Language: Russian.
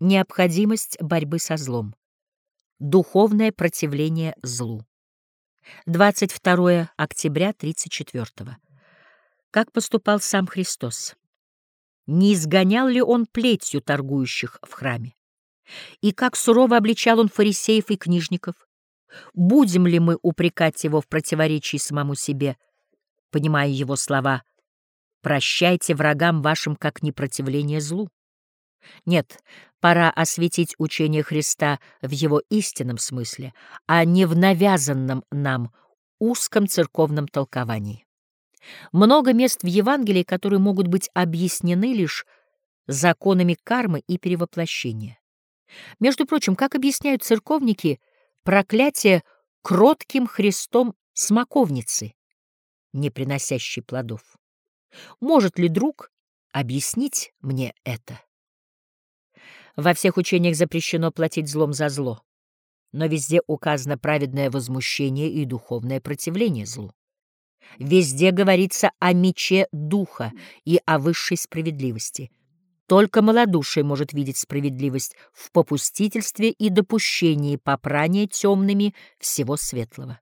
Необходимость борьбы со злом. Духовное противление злу. 22 октября 34 -го. Как поступал сам Христос? Не изгонял ли он плетью торгующих в храме? И как сурово обличал он фарисеев и книжников? Будем ли мы упрекать его в противоречии самому себе, понимая его слова «Прощайте врагам вашим, как непротивление злу»? Нет, пора осветить учение Христа в его истинном смысле, а не в навязанном нам узком церковном толковании. Много мест в Евангелии, которые могут быть объяснены лишь законами кармы и перевоплощения. Между прочим, как объясняют церковники проклятие кротким Христом смоковницы, не приносящей плодов? Может ли друг объяснить мне это? Во всех учениях запрещено платить злом за зло, но везде указано праведное возмущение и духовное противление злу. Везде говорится о мече духа и о высшей справедливости. Только малодушие может видеть справедливость в попустительстве и допущении попрания темными всего светлого.